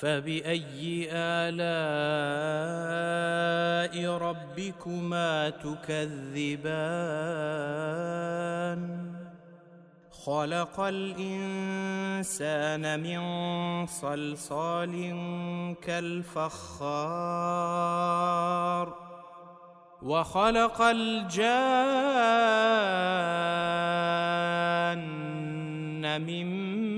فبأي آلاء ربكما تكذبان خلق الإنسان من صلصال كالفخار وخلق الجان من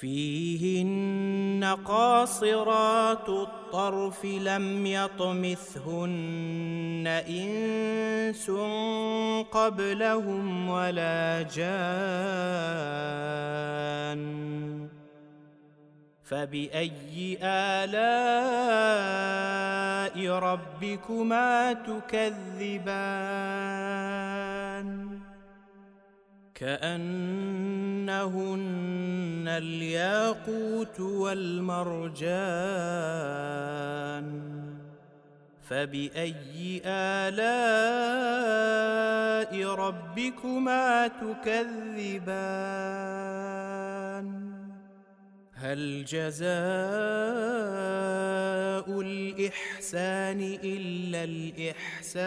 فيهن قاصرات الطرف لم يطمثهن إنس قبلهم ولا جان فبأي آلاء ربكما تكذبان؟ كأنهن الياقوت والمرجان فبأي آلاء ربكما تكذبان؟ هل جزاء الإحسان إلا الإحسان؟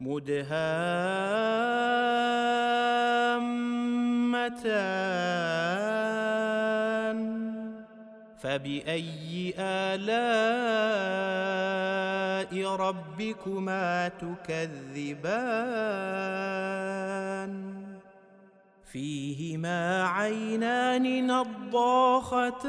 مدهامتان. فبأي آلاء ربكما تكذبان؟ فيهما عينان نضاختان.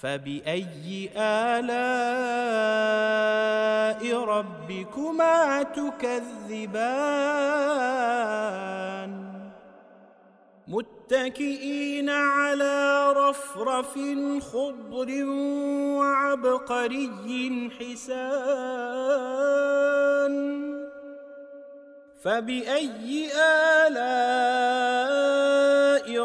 فبأي آلاء ربكما تكذبان؟ متكئين على رفرف خضر وعبقري حسان؟ فبأي آلاء